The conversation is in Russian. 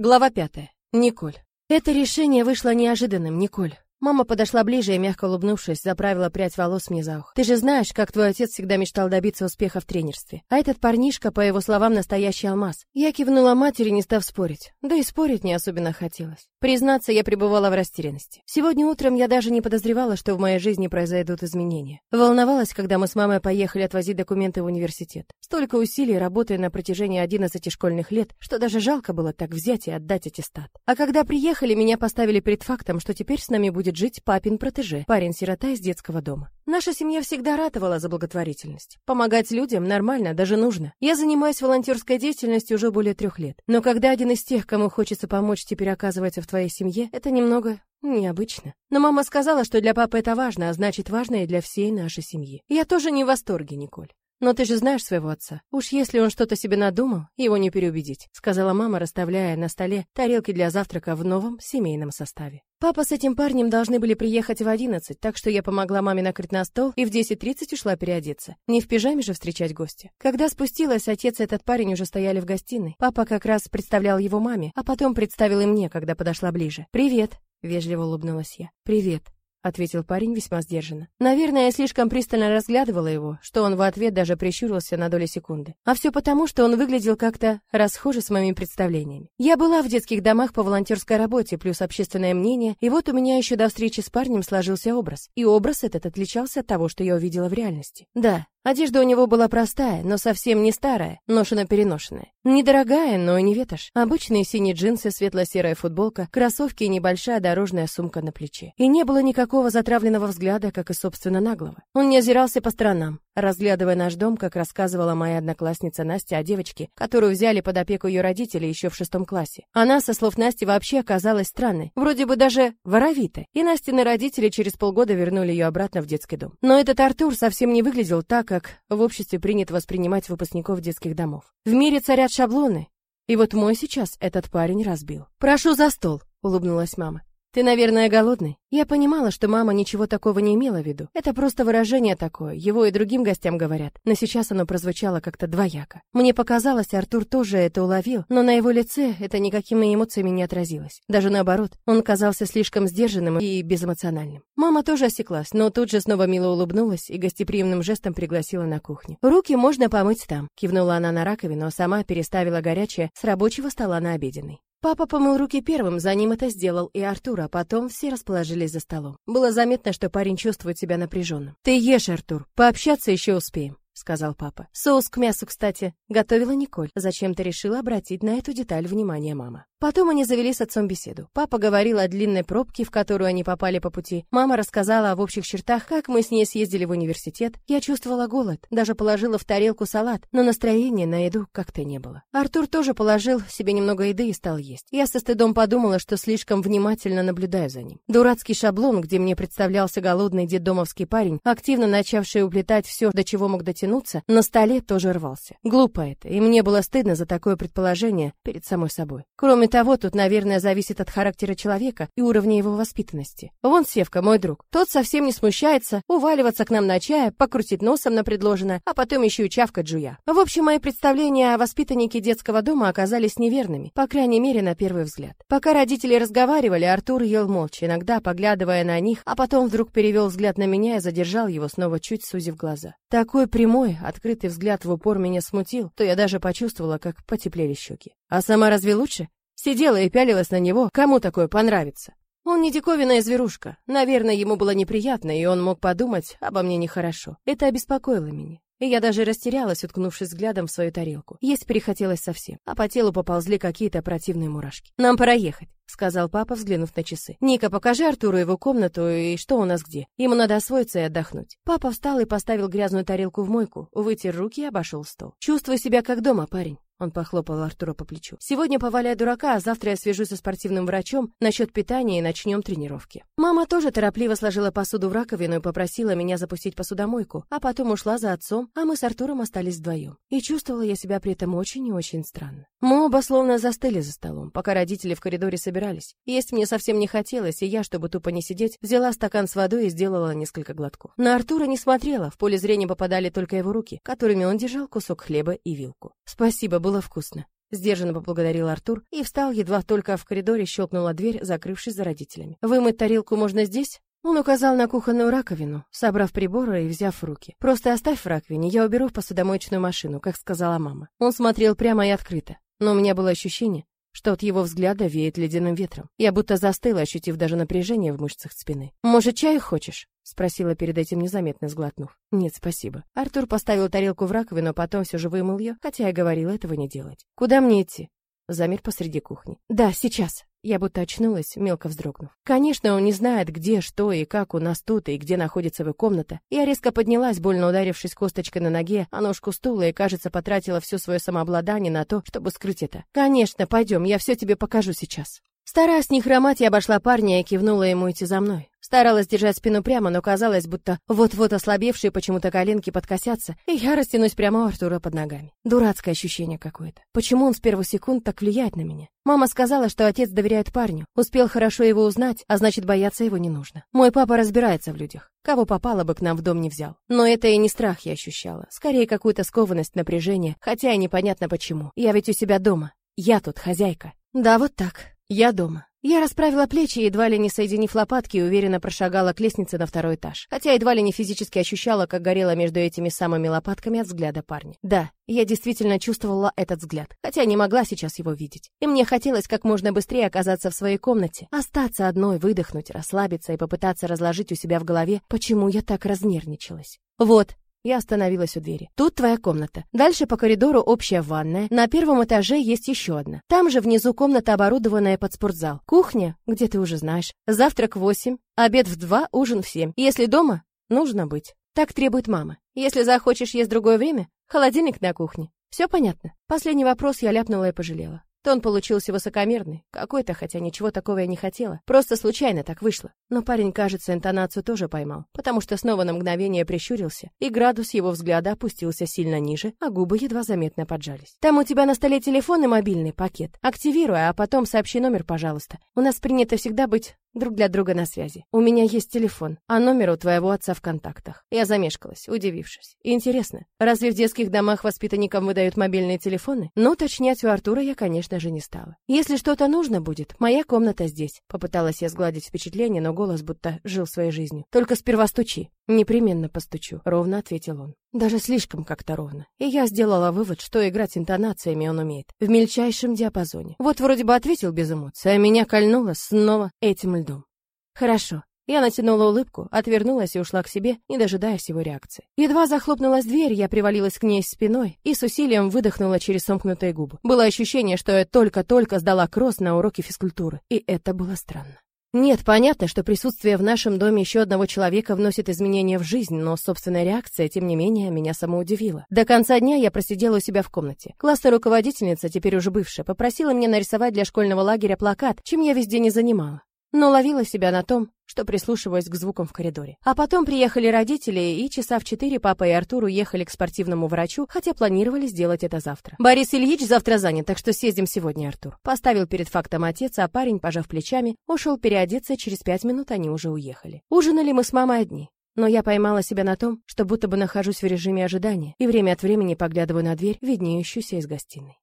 Глава пятая. Николь. Это решение вышло неожиданным, Николь. Мама подошла ближе и, мягко улыбнувшись, заправила прядь волос мне за ухо. «Ты же знаешь, как твой отец всегда мечтал добиться успеха в тренерстве. А этот парнишка, по его словам, настоящий алмаз». Я кивнула матери, не став спорить. Да и спорить не особенно хотелось. Признаться, я пребывала в растерянности. Сегодня утром я даже не подозревала, что в моей жизни произойдут изменения. Волновалась, когда мы с мамой поехали отвозить документы в университет. Столько усилий, работая на протяжении 11 школьных лет, что даже жалко было так взять и отдать аттестат. А когда приехали, меня поставили перед фактом, что теперь с нами будет будет жить папин протеже, парень-сирота из детского дома. Наша семья всегда ратовала за благотворительность. Помогать людям нормально, даже нужно. Я занимаюсь волонтерской деятельностью уже более трех лет. Но когда один из тех, кому хочется помочь, теперь оказывается в твоей семье, это немного Необычно. Но мама сказала, что для папы это важно, а значит важно и для всей нашей семьи. Я тоже не в восторге, Николь. Но ты же знаешь своего отца. Уж если он что-то себе надумал, его не переубедить, сказала мама, расставляя на столе тарелки для завтрака в новом семейном составе. Папа с этим парнем должны были приехать в одиннадцать, так что я помогла маме накрыть на стол и в десять тридцать ушла переодеться. Не в пижаме же встречать гостя. Когда спустилась, отец и этот парень уже стояли в гостиной. Папа как раз представлял его маме, а потом представил и мне, когда подошла ближе. «Привет», — вежливо улыбнулась я. «Привет», — ответил парень весьма сдержанно. Наверное, я слишком пристально разглядывала его, что он в ответ даже прищурился на долю секунды. А все потому, что он выглядел как-то расхоже с моими представлениями. Я была в детских домах по волонтерской работе, плюс общественное мнение, и вот у меня еще до встречи с парнем сложился образ. И образ этот отличался от того, что я увидела в реальности. Да, Одежда у него была простая, но совсем не старая, ношено-переношенная. Недорогая, но и не ветошь. Обычные синие джинсы, светло-серая футболка, кроссовки и небольшая дорожная сумка на плече. И не было никакого затравленного взгляда, как и, собственно, наглого. Он не озирался по сторонам, разглядывая наш дом, как рассказывала моя одноклассница Настя о девочке, которую взяли под опеку ее родители еще в шестом классе. Она, со слов Насти, вообще оказалась странной, вроде бы даже воровитой. И Настины родители через полгода вернули ее обратно в детский дом. Но этот Артур совсем не выглядел так, как в обществе принято воспринимать выпускников детских домов. В мире царят шаблоны, и вот мой сейчас этот парень разбил. «Прошу за стол», — улыбнулась мама. «Ты, наверное, голодный?» Я понимала, что мама ничего такого не имела в виду. Это просто выражение такое, его и другим гостям говорят. Но сейчас оно прозвучало как-то двояко. Мне показалось, Артур тоже это уловил, но на его лице это никакими эмоциями не отразилось. Даже наоборот, он казался слишком сдержанным и безэмоциональным. Мама тоже осеклась, но тут же снова мило улыбнулась и гостеприимным жестом пригласила на кухню. «Руки можно помыть там», — кивнула она на раковину, а сама переставила горячее с рабочего стола на обеденный. Папа помыл руки первым, за ним это сделал и Артур, а потом все расположились за столом. Было заметно, что парень чувствует себя напряженным. «Ты ешь, Артур, пообщаться еще успеем» сказал папа. Соус к мясу, кстати, готовила Николь. Зачем-то решила обратить на эту деталь внимание мама. Потом они завели с отцом беседу. Папа говорил о длинной пробке, в которую они попали по пути. Мама рассказала в общих чертах, как мы с ней съездили в университет. Я чувствовала голод, даже положила в тарелку салат, но настроения на еду как-то не было. Артур тоже положил себе немного еды и стал есть. Я со стыдом подумала, что слишком внимательно наблюдаю за ним. Дурацкий шаблон, где мне представлялся голодный детдомовский парень, активно начавший уплетать все, до чего мог дотянуться, на столе тоже рвался. Глупо это, и мне было стыдно за такое предположение перед самой собой. Кроме того, тут, наверное, зависит от характера человека и уровня его воспитанности. Вон Севка, мой друг. Тот совсем не смущается, уваливаться к нам на чай, покрутить носом на предложенное, а потом еще и чавкать жуя. В общем, мои представления о воспитаннике детского дома оказались неверными, по крайней мере, на первый взгляд. Пока родители разговаривали, Артур ел молча, иногда поглядывая на них, а потом вдруг перевел взгляд на меня и задержал его, снова чуть сузив глаза. Такой прямой, открытый взгляд в упор меня смутил, то я даже почувствовала, как потеплели щеки. А сама разве лучше? Сидела и пялилась на него, кому такое понравится. Он не диковинная зверушка. Наверное, ему было неприятно, и он мог подумать обо мне нехорошо. Это обеспокоило меня. И я даже растерялась, уткнувшись взглядом в свою тарелку. Есть перехотелось совсем, а по телу поползли какие-то противные мурашки. «Нам пора ехать», — сказал папа, взглянув на часы. «Ника, покажи Артуру его комнату и что у нас где. Ему надо освоиться и отдохнуть». Папа встал и поставил грязную тарелку в мойку, вытер руки и обошел стол. «Чувствуй себя как дома, парень». Он похлопал Артура по плечу. «Сегодня поваляй дурака, а завтра я свяжусь со спортивным врачом насчет питания и начнем тренировки». Мама тоже торопливо сложила посуду в раковину и попросила меня запустить посудомойку, а потом ушла за отцом, а мы с Артуром остались вдвоем. И чувствовала я себя при этом очень и очень странно. Мы оба словно застыли за столом, пока родители в коридоре собирались. Есть мне совсем не хотелось, и я, чтобы тупо не сидеть, взяла стакан с водой и сделала несколько глотков. На Артура не смотрела, в поле зрения попадали только его руки, которыми он держал кусок хлеба и вилку. «Спасибо, было вкусно. Сдержанно поблагодарил Артур и встал, едва только в коридоре щелкнула дверь, закрывшись за родителями. «Вымыть тарелку можно здесь?» Он указал на кухонную раковину, собрав приборы и взяв в руки. «Просто оставь в раковине, я уберу в посудомоечную машину», как сказала мама. Он смотрел прямо и открыто, но у меня было ощущение, что от его взгляда веет ледяным ветром. Я будто застыла, ощутив даже напряжение в мышцах спины. «Может, чаю хочешь?» — спросила перед этим незаметно сглотнув. «Нет, спасибо». Артур поставил тарелку в раковину, потом все же вымыл ее, хотя я говорила этого не делать. «Куда мне идти?» Замер посреди кухни. «Да, сейчас». Я будто очнулась, мелко вздрогнув. Конечно, он не знает, где, что и как у нас тут, и где находится его комната. Я резко поднялась, больно ударившись косточкой на ноге, а ножку стула, и, кажется, потратила все свое самообладание на то, чтобы скрыть это. «Конечно, пойдем, я все тебе покажу сейчас». Стараясь не хромать, я обошла парня и кивнула ему идти за мной. Старалась держать спину прямо, но казалось, будто вот-вот ослабевшие почему-то коленки подкосятся, и я растянусь прямо у Артура под ногами. Дурацкое ощущение какое-то. Почему он с первых секунд так влияет на меня? Мама сказала, что отец доверяет парню, успел хорошо его узнать, а значит, бояться его не нужно. Мой папа разбирается в людях. Кого попало бы к нам в дом не взял. Но это и не страх я ощущала, скорее какую-то скованность, напряжение, хотя и непонятно почему. Я ведь у себя дома. Я тут хозяйка. Да, вот так. Я дома. Я расправила плечи, едва ли не соединив лопатки, и уверенно прошагала к лестнице на второй этаж. Хотя едва ли не физически ощущала, как горела между этими самыми лопатками от взгляда парня. Да, я действительно чувствовала этот взгляд, хотя не могла сейчас его видеть. И мне хотелось как можно быстрее оказаться в своей комнате, остаться одной, выдохнуть, расслабиться и попытаться разложить у себя в голове, почему я так разнервничалась. Вот, я остановилась у двери. Тут твоя комната. Дальше по коридору общая ванная. На первом этаже есть еще одна. Там же внизу комната, оборудованная под спортзал. Кухня, где ты уже знаешь. Завтрак в восемь, обед в два, ужин в семь. Если дома, нужно быть. Так требует мама. Если захочешь есть другое время, холодильник на кухне. Все понятно? Последний вопрос я ляпнула и пожалела. Тон получился высокомерный, какой-то, хотя ничего такого я не хотела. Просто случайно так вышло. Но парень, кажется, интонацию тоже поймал, потому что снова на мгновение прищурился, и градус его взгляда опустился сильно ниже, а губы едва заметно поджались. «Там у тебя на столе телефон и мобильный пакет. Активируй, а потом сообщи номер, пожалуйста. У нас принято всегда быть друг для друга на связи. У меня есть телефон, а номер у твоего отца в контактах. Я замешкалась, удивившись. Интересно, разве в детских домах воспитанникам выдают мобильные телефоны? Ну, уточнять у Артура я, конечно же, не стала. Если что-то нужно будет, моя комната здесь. Попыталась я сгладить впечатление, но голос будто жил своей жизнью. Только сперва стучи. Непременно постучу, ровно ответил он. Даже слишком как-то ровно. И я сделала вывод, что играть интонациями он умеет. В мельчайшем диапазоне. Вот вроде бы ответил без эмоций, а меня кольнуло снова этим льдом. Хорошо. Я натянула улыбку, отвернулась и ушла к себе, не дожидаясь его реакции. Едва захлопнулась дверь, я привалилась к ней спиной и с усилием выдохнула через сомкнутые губы. Было ощущение, что я только-только сдала кросс на уроке физкультуры, и это было странно. Нет, понятно, что присутствие в нашем доме еще одного человека вносит изменения в жизнь, но собственная реакция, тем не менее, меня самоудивила. До конца дня я просидела у себя в комнате. Классная руководительница, теперь уже бывшая, попросила меня нарисовать для школьного лагеря плакат, чем я весь день и занимала но ловила себя на том, что прислушиваюсь к звукам в коридоре. А потом приехали родители, и часа в четыре папа и Артур уехали к спортивному врачу, хотя планировали сделать это завтра. Борис Ильич завтра занят, так что съездим сегодня, Артур. Поставил перед фактом отец, а парень, пожав плечами, ушел переодеться, через пять минут они уже уехали. Ужинали мы с мамой одни. Но я поймала себя на том, что будто бы нахожусь в режиме ожидания и время от времени поглядываю на дверь, виднеющуюся из гостиной.